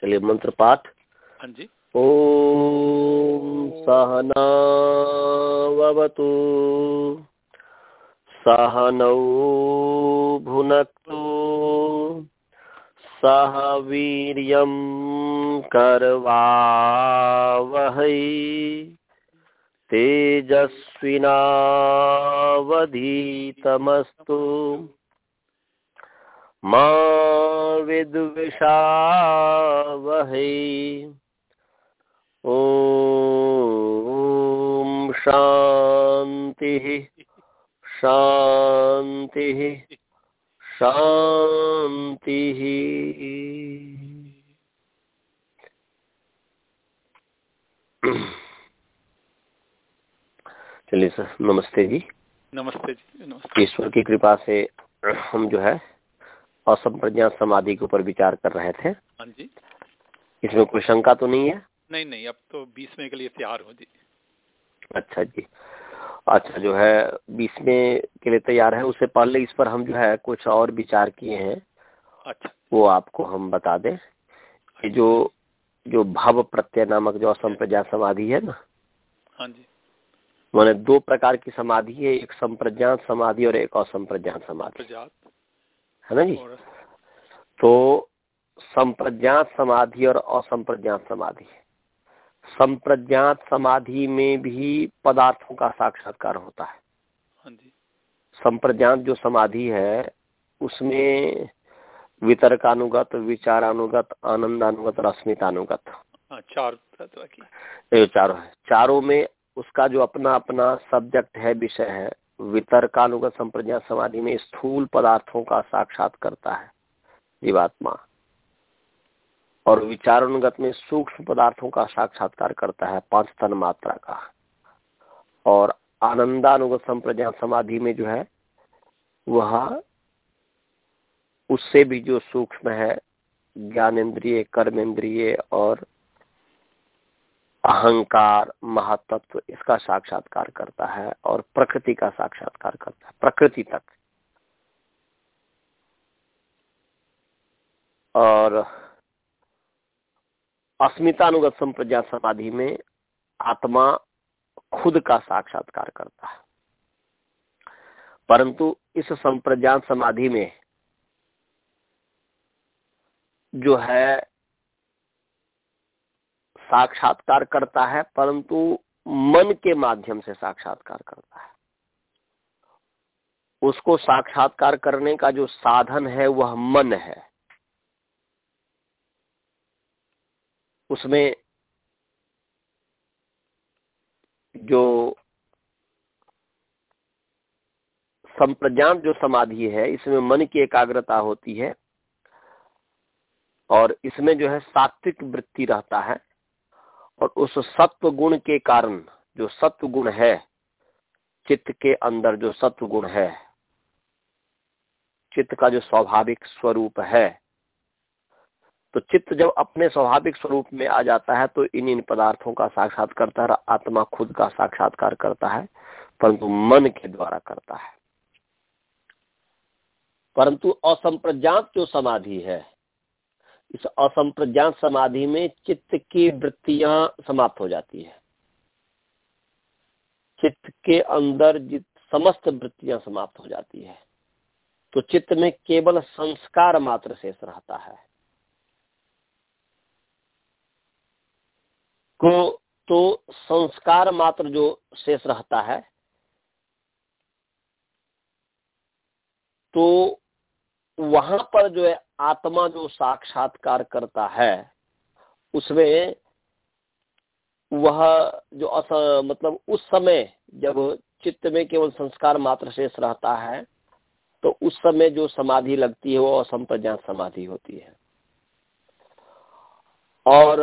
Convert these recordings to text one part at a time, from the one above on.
चलिए मंत्र पाठ। हाँ जी। ॐ सहनावतु सहनौ भुनक्तु सह वीर्यं करवावहै तेजस्विनावधीतमस्तु। मा विद्विषावहै। ॐ शान्तिः शान्तिः शान्तिः। चलिए सर नमस्ते जी। नमस्ते जी नमस्ते। ईश्वर की कृपा से हम जो है असंप्रज्ञात समाधि के ऊपर विचार कर रहे थे। हाँ जी। इसमें कोई शंका तो नहीं है? नहीं नहीं अब तो बीसवें के लिए तैयार हो जी। अच्छा जी। अच्छा जो है बीसवें के लिए तैयार है उससे पहले इस पर हम जो है कुछ और विचार किए हैं। अच्छा। वो आपको हम बता दें कि जो जो भव प्रत्यय नामक जो असंप्रज्ञात समाधि है ना? हाँ जी। मैंने दो प्रकार की समाधि है एक संप्रज्ञात समाधि और एक असंप्रज्ञात समाधि। है ना जी? तो संप्रज्ञात समाधि और असंप्रज्ञात समाधि। संप्रज्ञात समाधि में भी पदार्थों का साक्षात्कार होता है। हाँ संप्रज्ञात जो समाधि है उसमें वितर्कानुगत विचारानुगत आनंदानुगत और अस्मितानुगत हाँ चार चारों है। चारों में उसका जो अपना अपना सब्जेक्ट है विषय है वितर्कानुगत संप्रज्ञात समाधि में स्थूल पदार्थों का साक्षात करता है जीवात्मा। और विचारानुगत में सूक्ष्म पदार्थों का साक्षात्कार करता है पाँच तन मात्रा का। और आनंदानुगत संप्रज्ञा समाधि में जो है, वह उससे भी जो सूक्ष्म है, ज्ञानेन्द्रिय कर्मेंद्रिय और अहंकार, महातत्व इसका साक्षात्कार करता है और प्रकृति का साक्षात्कार करता है, प्रकृति तक। और अस्मितानुगत संप्रज्ञात समाधि में आत्मा खुद का साक्षात्कार करता है। परंतु इस संप्रज्ञात समाधि में जो है साक्षात्कार करता है, परंतु मन के माध्यम से साक्षात्कार करता है। उसको साक्षात्कार करने का जो साधन है, वह मन है। उसमें जो संप्रज्ञात जो समाधि है, इसमें मन की एकाग्रता होती है और इसमें जो है सात्विक वृत्ति रहता है। और उस सत्व गुण के कारण जो सत्व गुण है, चित्त के अंदर जो सत्व गुण है, चित्त का जो स्वाभाविक स्वरूप है तो चित्त जब अपने स्वाभाविक स्वरूप में आ जाता है तो इन इन पदार्थों का साक्षात करता है आत्मा खुद का साक्षात्कार करता है, परंतु मन के द्वारा करता है। परंतु असंप्रज्ञात जो समाधि है इस असंप्रज्ञात समाधि में चित्त की वृत्तियाँ समाप्त हो जाती है। चित्त के अंदर समस्त वृत्तियाँ समाप्त हो जाती है। तो चित्त में केवल संस्कार मात्र शेष रहता है। को तो संस्कार मात्र जो शेष रहता है तो वहाँ पर जो है आत्मा जो साक्षात्कार करता है, उसमें वह जो अस मतलब उस समय जब चित्त में केवल संस्कार मात्र शेष रहता है तो उस समय जो समाधि लगती है वो असंप्रज्ञात समाधि होती है। और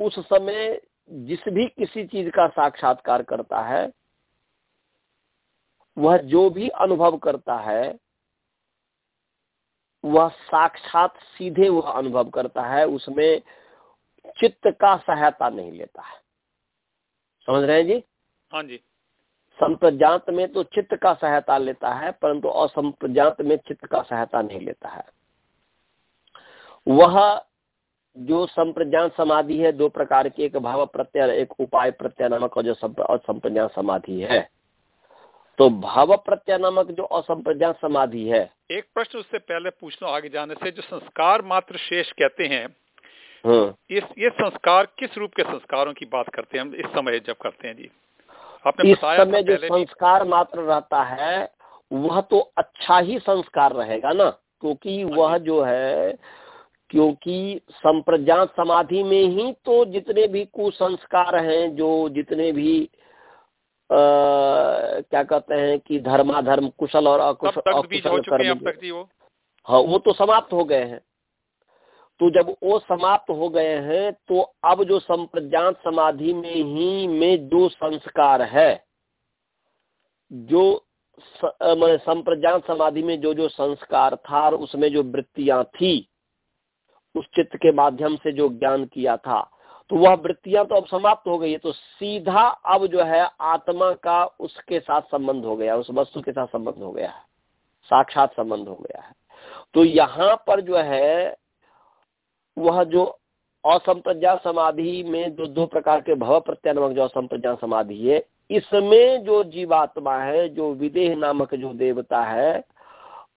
उस समय जिस भी किसी चीज़ का साक्षात्कार करता है वह जो भी अनुभव करता है वह साक्षात सीधे वह अनुभव करता है उसमें चित्त का सहायता नहीं लेता है। समझ रहे हैं जी? हाँ जी। संप्रज्ञात में तो चित्त का सहायता लेता है परंतु असंप्रज्ञात में चित्त का सहायता नहीं लेता है। वह जो संप्रज्ञान समाधि है दो प्रकार की एक भाव प्रत्यय एक उपाय प्रत्यय नामक और जो संप्रज्ञान समाधि है। तो भाव प्रत्यय नामक जो असंप्रज्ञान समाधि है। एक प्रश्न उससे पहले पूछ लो आगे जाने से जो संस्कार मात्र शेष कहते हैं हाँ। इस ये संस्कार किस रूप के संस्कारों की बात करते हैं हम इस समय जब करते हैं जी? आपने इस समय जो संस्कार मात्र रहता है वह तो अच्छा ही संस्कार रहेगा ना क्योंकि हाँ वह जो। है क्योंकि संप्रज्ञात समाधि में ही तो जितने भी कुसंस्कार हैं जो जितने भी क्या कहते हैं कि धर्माधर्म कुशल और अकुशल हो चुके हैं अब तक जी वो? हाँ वो तो समाप्त हो गए हैं। तो जब वो समाप्त हो गए हैं तो अब जो संप्रज्ञात समाधि में ही में जो संस्कार है जो मैंने संप्रज्ञात समाधि में जो जो संस्कार था और उसमें जो वृत्तियाँ थी उस चित्त के माध्यम से जो ज्ञान किया था तो वह वृत्तियाँ तो अब समाप्त हो गई है तो सीधा अब जो है आत्मा का उसके साथ संबंध हो गया, उस वस्तु के साथ संबंध हो गया है, साक्षात संबंध हो गया है। तो यहाँ पर जो है, वह जो असंप्रज्ञा समाधि में जो दो प्रकार के भव प्रत्यय नामक जो असंप्रज्ञा समाधि है, इसमें जो जीवात्मा है, जो विदेह नामक जो देवता है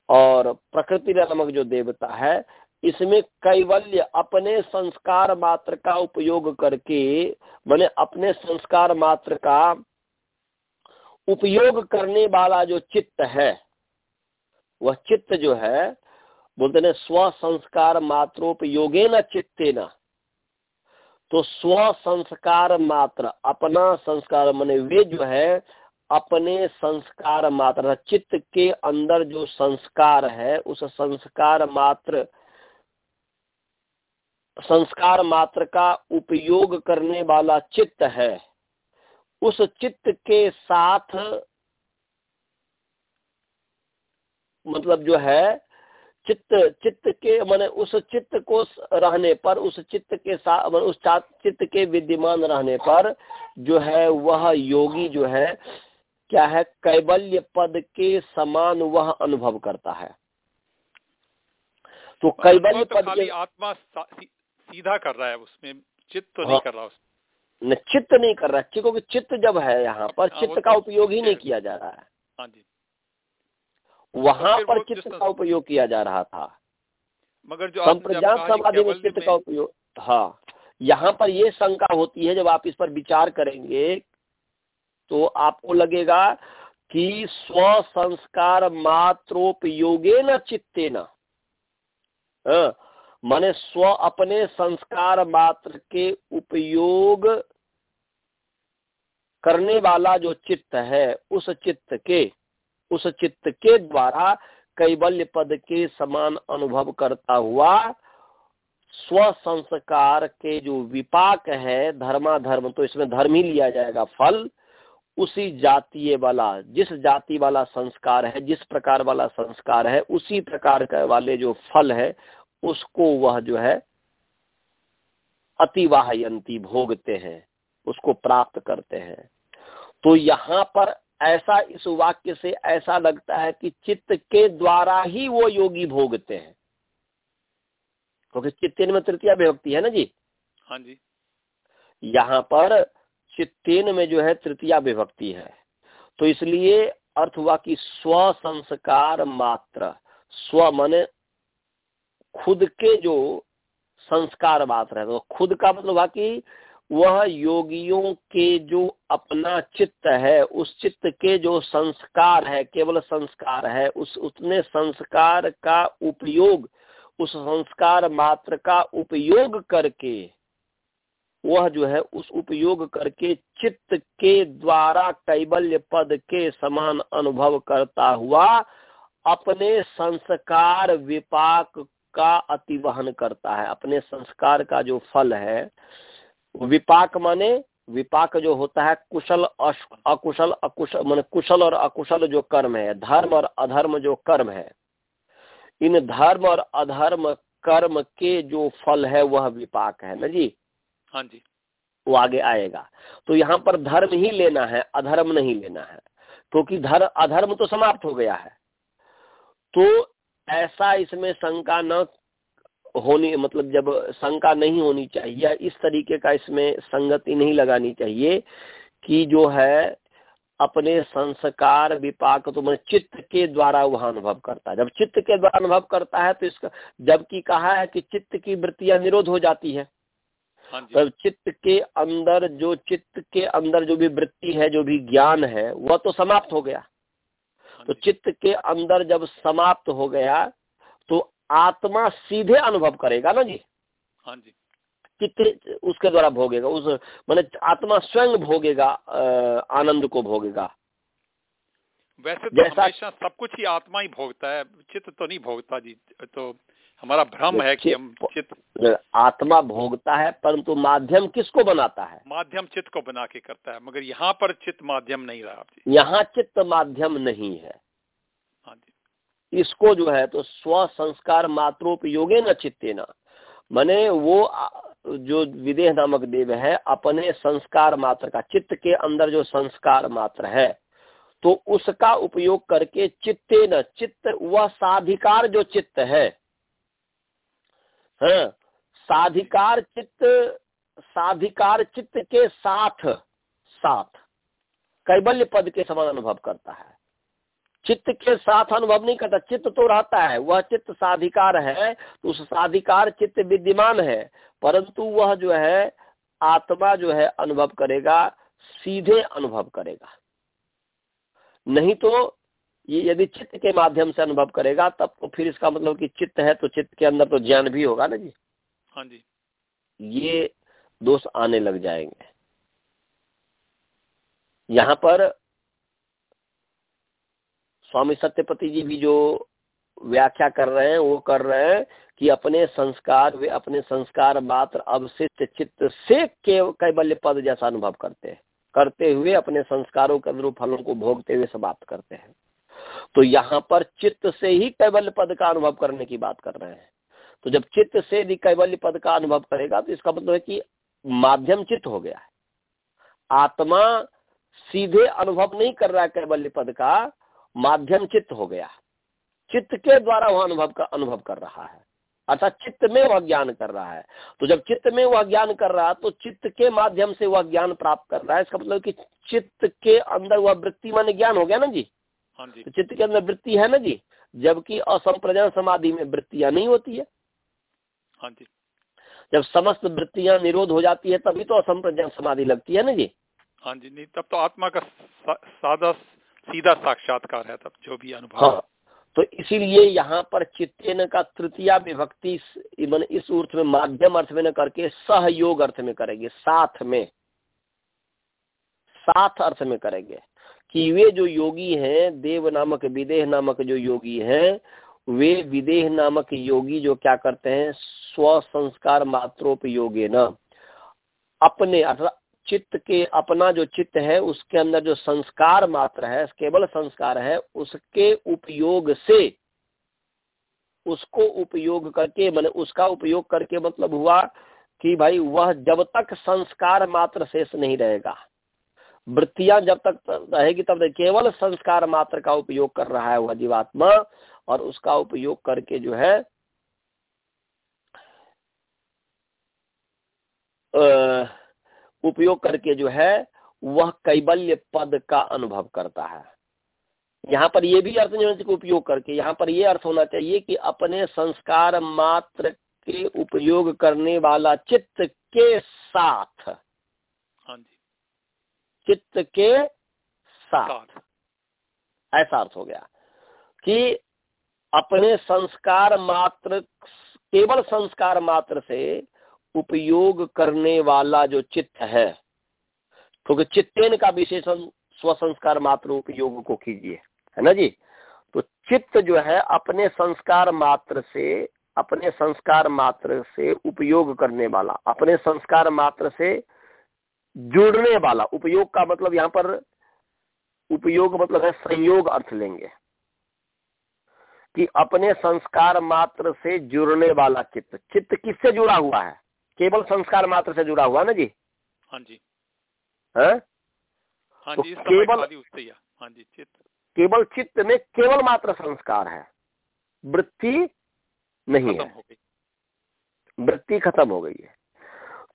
और प्रकृति नामक जो देवता है इसमें कैवल्य अपने संस्कार मात्र का उपयोग करके मैंने अपने संस्कार मात्र का उपयोग करने वाला जो चित्त है, वह चित्त जो है, बोलते ने स्व संस्कार मात्रोपयोगे न चित्ते न तो स्व संस्कार मात्र, अपना संस्कार, मैंने वे जो है, अपने संस्कार मात्र, चित्त के अंदर जो संस्कार है, उस संस्कार मात्र संस्कार मात्र का उपयोग करने वाला चित्त है। उस चित्त के साथ मतलब जो है चित्त चित्त के माने उस चित्त को रहने पर उस चित्त के साथ उस चित्त के विद्यमान रहने पर जो है वह योगी जो है क्या है कैबल्य पद के समान वह अनुभव करता है। तो कैबल्य तो पद के आत्मा सीधा कर रहा है उसमें चित्त तो नहीं हाँ। कर रहा उस न चित्त नहीं कर रहा है क्योंकि चित्त जब है यहाँ पर हाँ, चित्त का तो उपयोग ही नहीं किया जा रहा है। हाँ जी। वहाँ तो पर चित्त का उपयोग किया जा रहा था। मगर जो संप्रजात समाधि में चित्त का उपयोग हाँ यहाँ पर ये शंका होती है जब आप इस पर विचार करेंगे तो आपको लगेगा कि स्व संस्कार मात्रोपयोगे न चित्ते न माने स्व अपने संस्कार मात्र के उपयोग करने वाला जो चित्त है, उस चित्त के, उस चित्त के द्वारा कैबल्य पद के समान अनुभव करता हुआ स्व संस्कार के जो विपाक है धर्मा धर्म तो इसमें धर्म ही लिया जाएगा, फल, उसी जातीय वाला, जिस जाति वाला संस्कार है, जिस प्रकार वाला संस्कार है, उसी प्रकार का वाले जो फल है उसको वह जो है अतिवाहयंती भोगते हैं उसको प्राप्त करते हैं। तो यहाँ पर ऐसा इस वाक्य से ऐसा लगता है कि चित्त के द्वारा ही वो योगी भोगते हैं। क्योंकि तो चित्तेन में तृतीय विभक्ति है ना जी? हाँ जी। यहाँ पर चित्तेन में जो है तृतीय विभक्ति है। तो इसलिए अर्थ हुआ कि स्व संस्कार मात्र स्व मने खुद के जो संस्कार मात्र है तो खुद का मतलब हुआ कि वह योगियों के जो अपना चित्त है, उस चित्त के जो संस्कार है, केवल संस्कार है, उस उतने संस्कार का उपयोग, उस संस्कार मात्र का उपयोग करके, वह जो है, उस उपयोग करके चित्त के द्वारा कैबल्य पद के समान अनुभव करता हुआ, अपने संस्कार विपाक का अतिवहन करता है अपने संस्कार का जो फल है विपाक माने विपाक जो होता है कुशल अकुशल अकुशल मान कुशल और अकुशल जो कर्म है धर्म और अधर्म जो कर्म है इन धर्म और अधर्म कर्म के जो फल है वह विपाक है ना जी? हाँ जी। वो आगे आएगा। तो यहाँ पर धर्म ही लेना है अधर्म नहीं लेना है क्योंकि तो धर्म अधर्म तो समाप्त हो गया है। तो ऐसा इसमें शंका न होनी मतलब जब शंका नहीं होनी चाहिए इस तरीके का इसमें संगति नहीं लगानी चाहिए कि जो है अपने संस्कार विपाक तो मैं चित्त के द्वारा वह अनुभव करता है। जब चित्त के द्वारा अनुभव करता है तो इसका जबकि कहा है कि चित्त की वृत्तियाँ निरोध हो जाती है। हाँ तो चित्त के अंदर जो चित्त के अंदर जो भी वृत्ति है जो भी ज्ञान है वह तो समाप्त हो गया। हाँ तो चित्त के अंदर जब समाप्त हो गया तो आत्मा सीधे अनुभव करेगा ना जी? हाँ जी। चित्त उसके द्वारा भोगेगा? उस मैंने आत्मा स्वयं भोगेगा आनंद को भोगेगा। वैसे तो हमेशा सब कुछ ही आत्मा ही भोगता है चित्त तो नहीं भोगता जी तो हमारा भ्रम है कि हम चित्त आत्मा भोगता है परंतु माध्यम किसको बनाता है? माध्यम चित्त को बना के करता है मगर यहाँ पर चित्त माध्यम नहीं रहा यहाँ चित्त माध्यम नहीं है। हाँ इसको जो है तो स्व संस्कार मात्रोपयोगे न चित्ते न। मैने वो जो विदेह नामक देव है अपने संस्कार मात्र का चित्त के अंदर जो संस्कार मात्र है तो उसका उपयोग करके चित्ते न चित्त वह साधिकार जो चित्त है है। साधिकार चित्त साधिकार चित्त के साथ साथ कैबल्य पद के समान अनुभव करता है। चित्त के साथ अनुभव नहीं करता, चित्त तो रहता है, वह चित्त साधिकार है तो उस साधिकार चित्त विद्यमान है, परंतु वह जो है, आत्मा जो है, अनुभव करेगा, सीधे अनुभव करेगा। नहीं तो ये यदि चित्त के माध्यम से अनुभव करेगा तब तो फिर इसका मतलब कि चित्त है तो चित्त के अंदर तो ज्ञान भी होगा ना जी? हाँ जी। ये दोष आने लग जाएँगे। यहाँ पर स्वामी सत्यपति जी भी जो व्याख्या कर रहे हैं वो कर रहे हैं कि अपने संस्कार वे अपने संस्कार मात्र अवशिष्ट चित्त से कैबल्य पद जैसा अनुभव करते हैं। करते हुए अपने संस्कारों के अनुरूप फलों को भोगते हुए समाप्त करते हैं। तो यहाँ पर चित्त से ही कैबल्य पद का अनुभव करने की बात कर रहे हैं। तो जब चित्त से यदि कैबल्य पद का अनुभव करेगा तो इसका मतलब है कि माध्यम चित्त हो गया है। आत्मा सीधे अनुभव नहीं कर रहा है कैबल्य पद का, माध्यम चित्त हो गया। चित्त के द्वारा वह अनुभव का, अनुभव कर रहा है। अर्थात चित्त में वह ज्ञान कर रहा है। तो जब चित्त में वह ज्ञान कर रहा है तो चित्त के माध्यम से वह ज्ञान प्राप्त कर रहा है। इसका मतलब कि चित्त के अंदर वह वृत्ति मान ज्ञान हो गया ना जी? तो चित्त के अंदर वृत्ति है ना जी? जबकि असंप्रजन समाधि में वृत्तियाँ नहीं होती है। हाँ जी। जब समस्त वृत्तियाँ निरोध हो जाती है तभी तो असंप्रजन समाधि लगती है ना जी? हाँ जी नहीं तब तो आत्मा का सादा सीधा साक्षात्कार है तब जो भी अनुभव। हाँ तो इसीलिए यहाँ पर चित्तेन का तृतीया विभक्ति मन इस अर्थ में माध्यम अर्थ में न करके सहयोग अर्थ में करेंगे साथ में। साथ अर्थ में करेंगे। कि वे जो योगी हैं, देव नामक, विदेह नामक जो योगी हैं, वे विदेह नामक योगी जो क्या करते हैं स्व संस्कार मात्रोपयोगे न। अपने अर्थात चित्त के अपना जो चित्त है, उसके अंदर जो संस्कार मात्र है, केवल संस्कार है, उसके उपयोग से, उसको उपयोग करके, मैंने उसका उपयोग करके मतलब हुआ कि भाई वह जब तक संस्कार मात्र शेष नहीं रहेगा। वृत्तियाँ जब तक रहेगी, तब तक केवल संस्कार मात्र का उपयोग कर रहा है वह जीवात्मा, और उसका उपयोग करके जो है उपयोग करके जो है, वह कैबल्य पद का अनुभव करता है। यहाँ पर यह भी अर्थ नहीं होना चाहिए उपयोग करके, यहाँ पर यह अर्थ होना चाहिए कि अपने संस्कार मात्र के उपयोग करने वाला चित्त के साथ हाँ जी। चित्त के साथ। ऐसा अर्थ हो गया कि अपने संस्कार मात्र केवल संस्कार मात्र से उपयोग करने वाला जो चित्त है क्योंकि तो चित्तेन का विशेषण स्व संस्कार मात्र उपयोग को कीजिए है ना जी? तो चित्त जो है अपने संस्कार मात्र से अपने संस्कार मात्र से उपयोग करने वाला अपने संस्कार मात्र से जुड़ने वाला उपयोग का मतलब यहाँ पर उपयोग मतलब है संयोग अर्थ लेंगे। कि अपने संस्कार मात्र से जुड़ने वाला चित्त। चित्त किससे जुड़ा हुआ है? केवल संस्कार मात्र से जुड़ा हुआ ना जी? हाँ जी। है? हाँ तो जी केवल हाँ जी चित्त। केवल चित्त में केवल मात्र संस्कार है। वृत्ति नहीं है। वृत्ति खत्म हो गई है।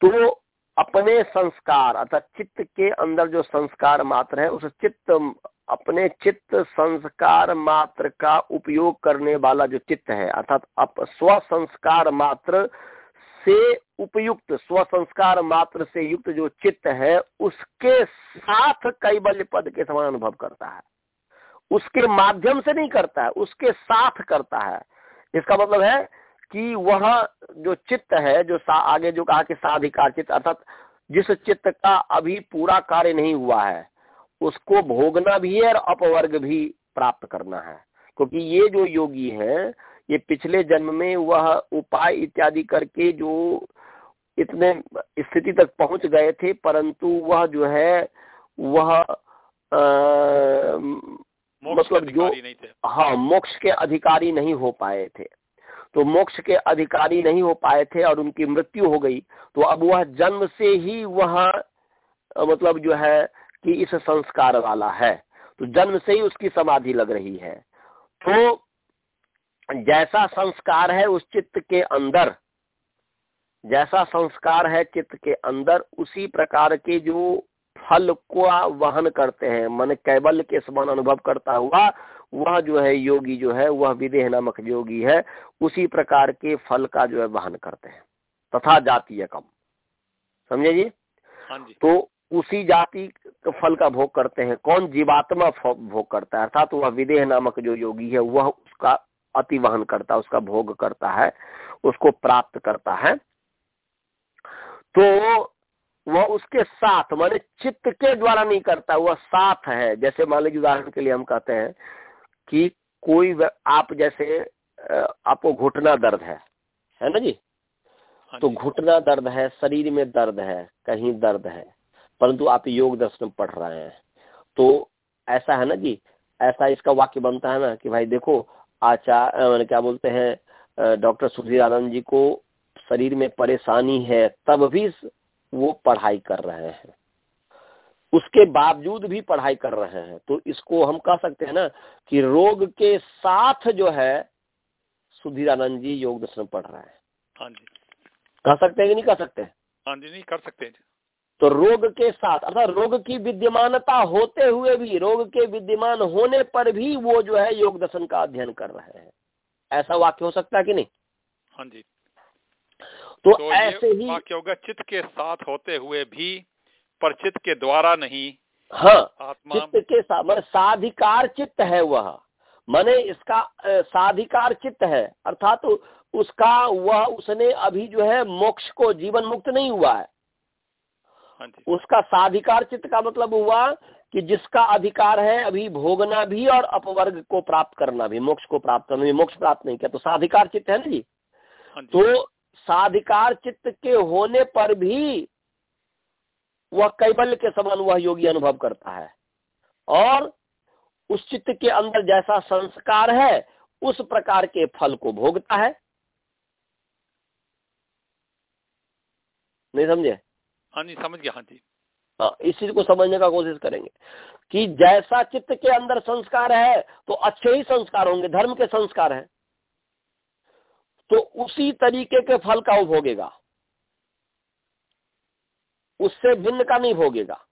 तो अपने संस्कार, अर्थात चित्त के अंदर जो संस्कार मात्र है, उस चित्त, अपने चित्त संस्कार मात्र का उपयोग करने वाला जो चित्त है, अर्थात स्व संस्कार मात्र से उपयुक्त, स्व संस्कार मात्र से युक्त जो चित्त है, उसके साथ कैबल्य पद के समान अनुभव करता है। उसके माध्यम से नहीं करता है, उसके साथ करता है। इसका मतलब है कि वह जो चित्त है जो सा आगे जो कहा कि साधिकार चित्त अर्थात जिस चित्त का अभी पूरा कार्य नहीं हुआ है उसको भोगना भी है और अपवर्ग भी प्राप्त करना है। क्योंकि ये जो योगी है ये पिछले जन्म में वह उपाय इत्यादि करके जो इतने स्थिति तक पहुँच गए थे परंतु वह जो है वह आ, मतलब जो हाँ मोक्ष के अधिकारी नहीं हो पाए थे। तो मोक्ष के अधिकारी नहीं हो पाए थे और उनकी मृत्यु हो गई तो अब वह जन्म से ही वह मतलब जो है कि इस संस्कार वाला है। तो जन्म से ही उसकी समाधि लग रही है। तो जैसा संस्कार है उस चित्त के अंदर, जैसा संस्कार है चित्त के अंदर, उसी प्रकार के जो फल को वहन करते हैं, मन कैबल्य के समान अनुभव करता हुआ वह जो है योगी जो है वह विदेह नामक योगी है उसी प्रकार के फल का जो है वहन करते हैं। तथा जातीय कम समझे जी? हाँ तो उसी जाति फल का भोग करते हैं। कौन जीवात्मा भोग करता है? अर्थात तो वह विदेह नामक जो योगी है वह उसका अति वहन करता है उसका भोग करता है उसको प्राप्त करता है। तो वह उसके साथ माने चित्त के द्वारा नहीं करता वह साथ है। जैसे मान लीजिए उदाहरण के लिए हम कहते हैं कि कोई आप जैसे आपको घुटना दर्द है। है ना जी? हाँ तो घुटना दर्द है शरीर में दर्द है कहीं दर्द है परंतु आप योग दर्शन पढ़ रहे हैं। तो ऐसा है ना जी? ऐसा इसका वाक्य बनता है ना कि भाई देखो आचार क्या बोलते हैं डॉक्टर सुधीर आनंद जी को शरीर में परेशानी है तब भी वो पढ़ाई कर रहे हैं। उसके बावजूद भी पढ़ाई कर रहे हैं। तो इसको हम कह सकते हैं ना कि रोग के साथ जो है सुधीरानंद जी योग दर्शन पढ़ रहे हैं। हाँ जी। कह सकते हैं कि नहीं कह सकते? हाँ जी नहीं कर सकते तो रोग के साथ अर्थात रोग की विद्यमानता होते हुए भी रोग के विद्यमान होने पर भी वो जो है योग दर्शन का अध्ययन कर रहे हैं। ऐसा वाक्य हो सकता है कि नहीं? हाँ जी। तो, तो ऐसे ही वाक्य होगा चित्त के साथ होते हुए भी पर चित्त के द्वारा नहीं। हाँ आत्मा चित्त के साधिकार चित्त है वह। माने इसका साधिकार चित्त है। अर्थात तो उसका वह उसने अभी जो है मोक्ष को जीवन मुक्त नहीं हुआ है। हाँ उसका साधिकार चित्त का मतलब हुआ कि जिसका अधिकार है अभी भोगना भी और अपवर्ग को प्राप्त करना भी मोक्ष को प्राप्त करना भी मोक्ष प्राप्त नहीं किया। तो साधिकार चित्त है ना जी? हाँ तो साधिकार चित्त के होने पर भी वह कैबल्य के समान वह योगी अनुभव करता है। और उस चित्त के अंदर जैसा संस्कार है उस प्रकार के फल को भोगता है। नहीं समझे? हाँ जी समझ गया हाँ जी। हाँ इस चीज़ को समझने का कोशिश करेंगे कि जैसा चित्त के अंदर संस्कार है तो अच्छे ही संस्कार होंगे धर्म के संस्कार हैं। तो उसी तरीके के फल का वो भोगेगा। उससे भिन्न का नहीं भोगेगा।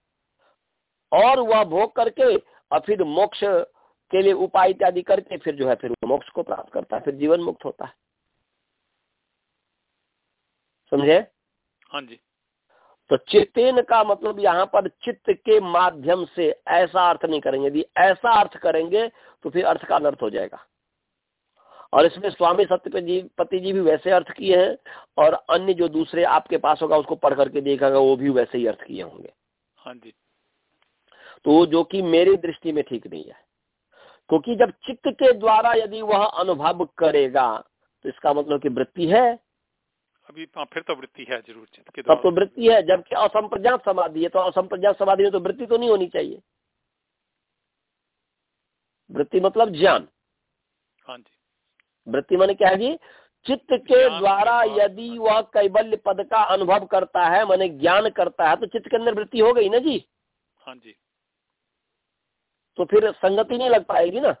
और वह भोग करके और फिर मोक्ष के लिए उपाय इत्यादि करके फिर जो है फिर मोक्ष को प्राप्त करता है फिर जीवन मुक्त होता है। समझे? हाँ जी। तो चेतेन का मतलब यहाँ पर चित्त के माध्यम से ऐसा अर्थ नहीं करेंगे। यदि ऐसा अर्थ करेंगे तो फिर अर्थ का अनर्थ हो जाएगा। और इसमें स्वामी सत्य जी पति जी भी वैसे अर्थ किए हैं और अन्य जो दूसरे आपके पास होगा उसको पढ़ करके देखेगा वो भी वैसे ही अर्थ किए होंगे। हाँ जी। तो जो कि मेरी दृष्टि में ठीक नहीं है। क्योंकि जब चित्त के द्वारा यदि वह अनुभव करेगा तो इसका मतलब कि वृत्ति है। अभी हाँ, फिर तो वृत्ति है ज़रूर चित्त के तब तो वृत्ति है जबकि असंप्रज्ञात समाधि है तो असंप्रज्ञात समाधि में तो वृत्ति तो नहीं होनी चाहिए। वृत्ति मतलब ज्ञान। हाँ जी। वृत्ति मन क्या है जी? चित्त के द्वारा यदि वह कैबल्य पद का अनुभव करता है मैंने ज्ञान करता है तो चित्त के अंदर वृत्ति हो गई ना जी? हाँ जी। तो फिर संगति नहीं लग पाएगी ना?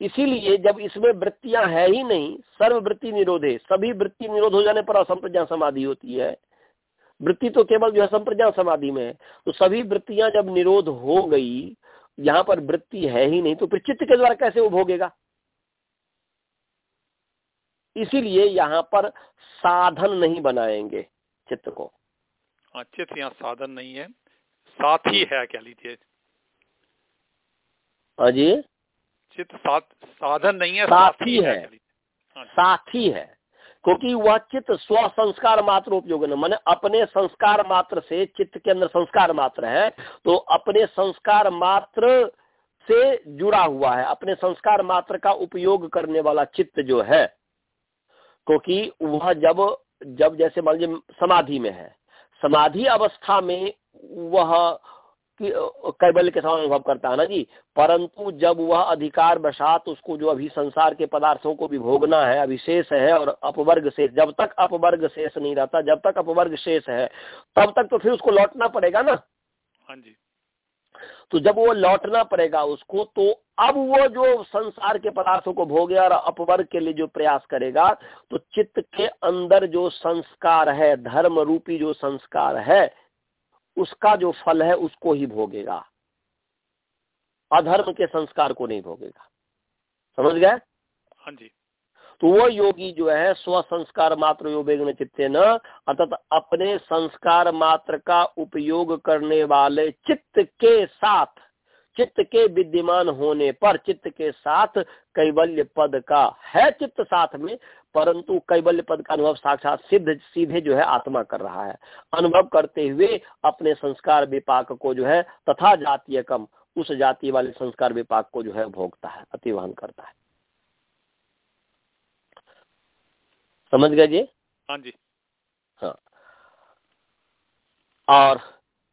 इसीलिए जब इसमें वृत्तियाँ है ही नहीं सर्व वृत्ति निरोधे सभी वृत्ति निरोध हो जाने पर असंप्रज्ञा समाधि होती है। वृत्ति तो केवल जो है संप्रज्ञा समाधि में है। तो सभी वृत्तियाँ जब निरोध हो गई यहाँ पर वृत्ति है ही नहीं तो फिर चित्त के द्वारा कैसे वो भोगेगा इसीलिए यहाँ पर साधन नहीं बनाएँगे चित्त को। हाँ चित्त यहाँ साधन नहीं है साथी है कह लीजिए। अजी चित्त साधन नहीं है साथी है, है हाँ साथी है। क्योंकि वह चित्त स्व संस्कार मात्र उपयोग मैंने अपने संस्कार मात्र से चित्त के अंदर संस्कार मात्र है तो अपने संस्कार मात्र से जुड़ा हुआ है। अपने संस्कार मात्र का उपयोग करने वाला चित्त जो है, क्योंकि वह जब जब जैसे मान लीजिए समाधि में है, समाधि अवस्था में वह कैबल्य के समान अनुभव करता है ना जी? परंतु जब वह अधिकार बसात उसको जो अभी संसार के पदार्थों को भी भोगना है अभिशेष है और अपवर्ग शेष जब तक अपवर्ग शेष नहीं रहता जब तक अपवर्ग शेष है तब तक तो फिर उसको लौटना पड़ेगा ना? हाँ जी। तो जब वो लौटना पड़ेगा उसको तो अब वो जो संसार के पदार्थों को भोगे और अपवर्ग के लिए जो प्रयास करेगा तो चित्त के अंदर जो संस्कार है धर्म रूपी जो संस्कार है उसका जो फल है उसको ही भोगेगा। अधर्म के संस्कार को नहीं भोगेगा। समझ गए? हाँ जी। तो वो योगी जो है स्व संस्कार मात्र योगेग्न चित्ते न अर्थात अपने संस्कार मात्र का उपयोग करने वाले चित्त के साथ चित्त के विद्यमान होने पर चित्त के साथ कैवल्य पद का है चित्त साथ में परंतु कैबल्य पद का अनुभव साक्षात सिद्ध सीधे जो है आत्मा कर रहा है। अनुभव करते हुए अपने संस्कार विपाक को जो है तथा जातीय कम उस जाति वाले संस्कार विपाक को जो है भोगता है अतिवहन करता है। समझ गए जी? हाँ जी। हाँ। और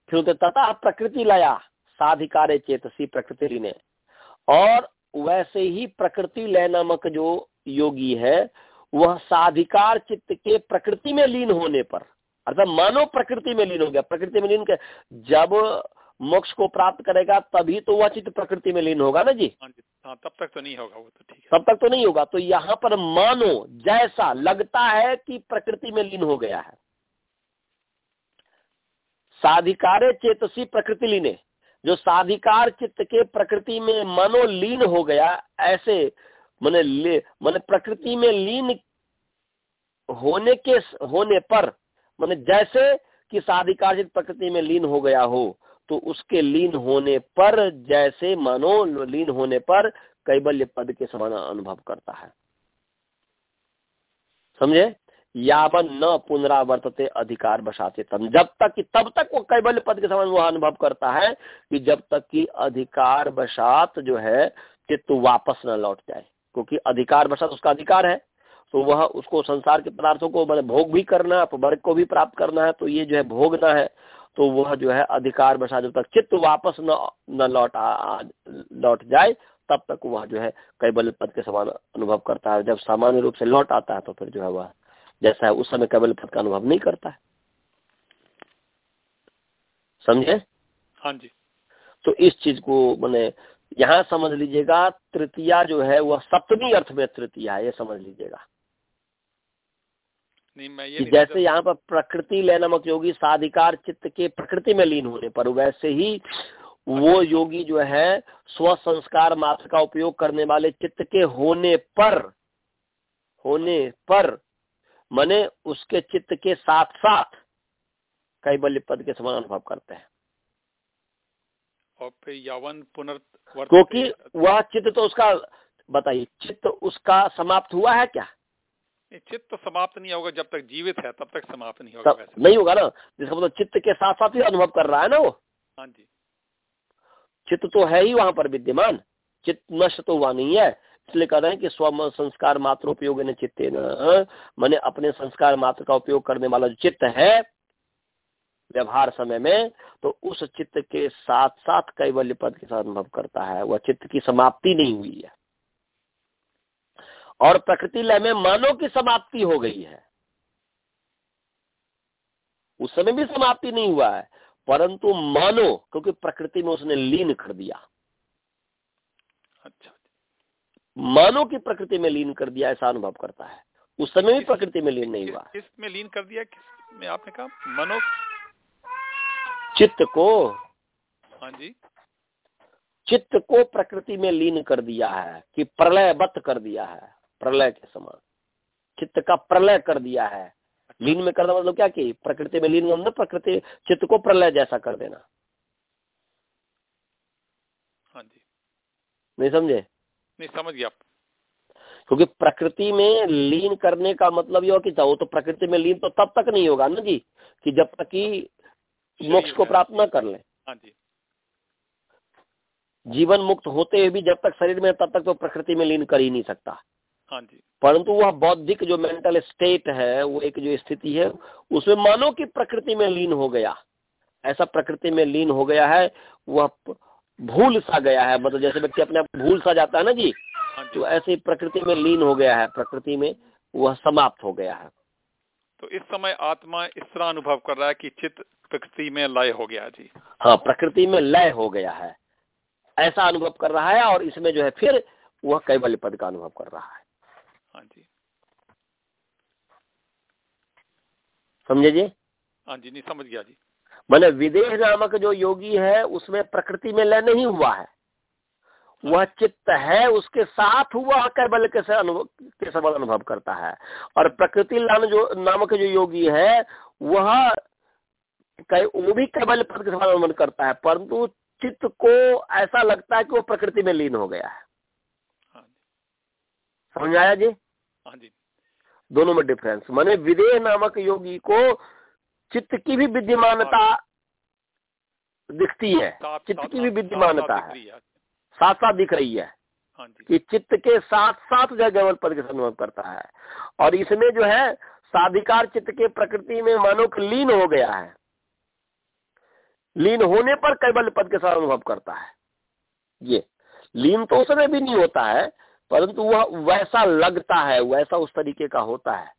फिर तथा प्रकृति लया साधिकारे चेतसी प्रकृति ने और वैसे ही प्रकृति लय नामक जो योगी है वह साधिकार चित्त के प्रकृति में लीन होने पर अर्थात मानव प्रकृति में लीन हो गया। प्रकृति में लीन के जब मोक्ष को प्राप्त करेगा तभी तो वह चित्त प्रकृति में लीन होगा ना जी? हाँ, हाँ तब तक तो नहीं होगा वो तो ठीक है। तब तक तो नहीं होगा। तो यहाँ पर मानो जैसा लगता है कि प्रकृति में लीन हो गया है। साधिकारे चेतसी प्रकृति लीने। जो साधिकार चित्त के प्रकृति में मनो लीन हो गया ऐसे मैंने मैंने प्रकृति में लीन होने के, होने पर, मैंने जैसे कि साधिकार्जित प्रकृति में लीन हो गया हो तो उसके लीन होने पर, जैसे मानो लीन होने पर कैबल्य पद के समान अनुभव करता है। समझे? यावन न पुनरावर्तते अधिकार बसाते तम। जब तक कि, तब तक वो कैबल्य पद के समान वो अनुभव करता है कि जब तक कि अधिकार बसात जो है, चित्त वापस न लौट जाए। क्योंकि अधिकार बसात उसका अधिकार है तो वह उसको संसार के पदार्थों को मैंने भोग भी करना है वर्ग को भी प्राप्त करना है तो ये जो है भोगना है तो वह जो है अधिकार बसा जब तक चित्त वापस न न लौट लौट जाए तब तक वह जो है कैबल पद के समान अनुभव करता है। जब सामान्य रूप से लौट आता है तो फिर जो है वह जैसा है उस समय कैबल पद का अनुभव नहीं करता है। समझे? हाँ जी। तो इस चीज़ को मैंने यहाँ समझ लीजिएगा तृतीया जो है वह सप्तमी अर्थ में तृतीया है ये समझ लीजिएगा। नहीं मैं ये जैसे यहाँ पर प्रकृति ले नमक योगी साधिकार चित्त के प्रकृति में लीन होने पर वैसे ही वो योगी जो है स्व संस्कार मात्र का उपयोग करने वाले चित्त के होने पर होने पर मने उसके चित्त के साथ साथ कई कैबल्य पद के समान अनुभव करते हैं। और फिर यावन पुनर् क्योंकि वह चित्त तो उसका बताइए चित्त उसका समाप्त हुआ है क्या? चित्त तो समाप्त नहीं होगा जब तक जीवित है तब तक समाप्त नहीं होगा वैसे। नहीं होगा ना? जिसका मतलब चित्त के साथ साथ ही अनुभव कर रहा है ना वो? हाँ जी। चित्त तो है ही वहाँ पर विद्यमान। चित्त नष्ट तो हुआ नहीं है। इसलिए कह रहे हैं कि स्व संस्कार मात्र उपयोग चित्ते न मैंने अपने संस्कार मात्र का उपयोग करने वाला जो चित्त है व्यवहार समय में तो उस चित्त के साथ साथ कैवल्य पद के साथ अनुभव करता है। वह चित्त की समाप्ति नहीं हुई है। और प्रकृति लय में मानव की समाप्ति हो गई है। उस समय भी समाप्ति नहीं हुआ है परंतु मानो क्योंकि प्रकृति में उसने लीन कर दिया। अच्छा। मानो की प्रकृति में लीन कर दिया ऐसा अनुभव करता है। उस समय भी प्रकृति में लीन नहीं हुआ। किसमें लीन कर दिया किसमें आपने कहा? मनो चित्त को हाँ जी। चित्त को प्रकृति में लीन कर दिया है कि प्रलय बत कर दिया है प्रलय के समान। चित्त का प्रलय कर दिया है। लीन में करना मतलब क्या कि प्रकृति में लीन मतलब प्रकृति चित्त को प्रलय जैसा कर देना। हाँ जी। नहीं समझे? नहीं समझ गया। क्योंकि प्रकृति में लीन करने का मतलब ये हो कि वो तो प्रकृति में लीन तो तब तक नहीं होगा ना जी कि जब तक कि मोक्ष को प्राप्त न कर ले। हाँ जीवन मुक्त होते हुए भी जब तक शरीर में तब तक तो प्रकृति में लीन कर ही नहीं सकता। हाँ जी। परंतु वह बौद्धिक जो मेंटल स्टेट है वो एक जो स्थिति है उसमें मानो की प्रकृति में लीन हो गया। ऐसा प्रकृति में लीन हो गया है वह भूल सा गया है। मतलब जैसे व्यक्ति अपने आप भूल सा जाता है ना जी हाँ तो ऐसे प्रकृति में लीन हो गया है। प्रकृति में वह समाप्त हो गया है। तो इस समय आत्मा इस तरह अनुभव कर रहा है कि चित्त प्रकृति में लय हो गया जी। हाँ प्रकृति में लय हो गया है। ऐसा अनुभव कर रहा है और इसमें जो है फिर वह कैबल्य पद का अनुभव कर रहा है। हाँ जी। समझे जी? हाँ जी नहीं समझ गया जी। मैंने विदेह नामक जो योगी है उसमें प्रकृति में लय नहीं हुआ है। वह चित्त है उसके साथ हुआ कैबल के अनुभव के सबल अनुभव करता है। और प्रकृति नाम जो नामक जो योगी है वह वो भी कैबल पद के समान अनुभव करता है परंतु चित्त को ऐसा लगता है कि वो प्रकृति में लीन हो गया है। हाँ समझ आया जी? हाँ जी। दोनों में डिफरेंस माने विदेह नामक योगी को चित्त की भी विद्यमानता दिखती है। चित्त की भी विद्यमानता है। साथ साथ दिख रही है हाँ कि चित्त के साथ साथ जो जगह पद के अनुभव करता है। और इसमें जो है साधिकार चित्त के प्रकृति में मानो लीन हो गया है। लीन होने पर कैबल्य पद के साथ अनुभव करता है। ये लीन तो उस समय भी नहीं होता है परंतु वह वैसा लगता है वैसा उस तरीके का होता है।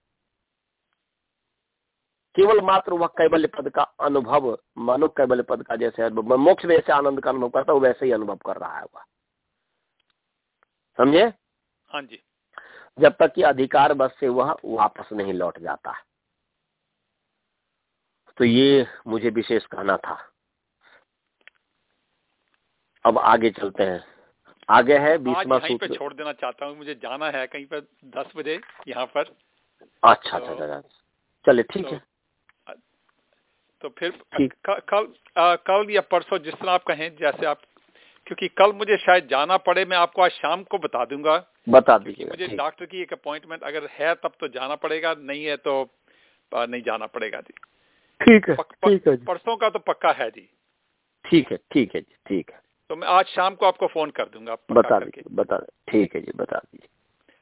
केवल मात्र वह कैबल्य पद का अनुभव मानो कैबल्य पद का जैसे मोक्ष में जैसे आनंद का अनुभव करता है वैसे ही अनुभव कर रहा है वह। समझे? हाँ जी। जब तक कि अधिकार बस से वह वापस नहीं लौट जाता। तो ये मुझे विशेष कहना था। अब आगे चलते हैं। आगे है बीसवा सूत्र। छोड़ देना चाहता हूँ मुझे जाना है कहीं पर दस बजे यहाँ पर। अच्छा अच्छा तो, अच्छा चले ठीक तो, है। तो फिर कल कल या परसों जिस तरह आप कहें जैसे आप क्योंकि कल मुझे शायद जाना पड़े मैं आपको आज शाम को बता दूँगा। बता दीजिए मुझे डॉक्टर की एक अपॉइंटमेंट अगर है तब तो जाना पड़ेगा नहीं है तो नहीं जाना पड़ेगा जी। ठीक है ठीक है परसों का तो पक्का है जी। ठीक है ठीक है जी ठीक है। तो मैं आज शाम को आपको फ़ोन कर दूँगा बता दीजिए बता ठीक है जी बता दीजिए।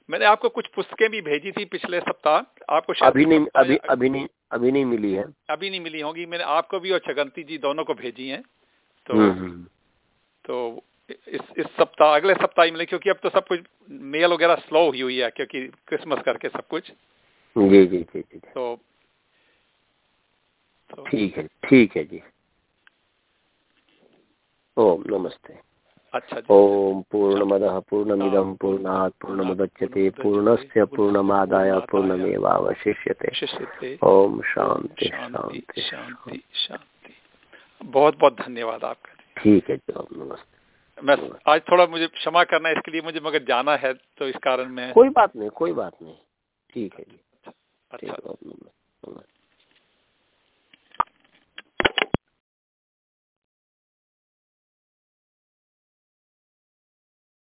मैंने आपको कुछ पुस्तकें भी भेजी थी पिछले सप्ताह आपको अभी नहीं अभी अभी नहीं अभी नहीं मिली है। अभी नहीं मिली होगी। मैंने आपको भी और छगंती जी दोनों को भेजी है। तो हम्म, हम्म। तो इस इस सप्ताह अगले सप्ताह मिले क्योंकि अब तो सब कुछ मेल वगैरह स्लो हुई हुई है क्योंकि क्रिसमस करके सब कुछ। जी जी जी जी तो ठीक है ठीक है जी। ओम नमस्ते। अच्छा ओम पूर्णमदः पूर्णमिदं पूर्णात् पूर्णमुदच्यते पूर्णस्य पूर्णमादाय पूर्णमेवावशिष्यते। ओम शांति शांति शांति शांति बहुत बहुत धन्यवाद आपका। ठीक है जी नमस्ते। मैं आज थोड़ा मुझे क्षमा करना है इसके लिए मुझे मगर जाना है तो इस कारण में कोई बात नहीं कोई बात नहीं। ठीक है जी। अच्छा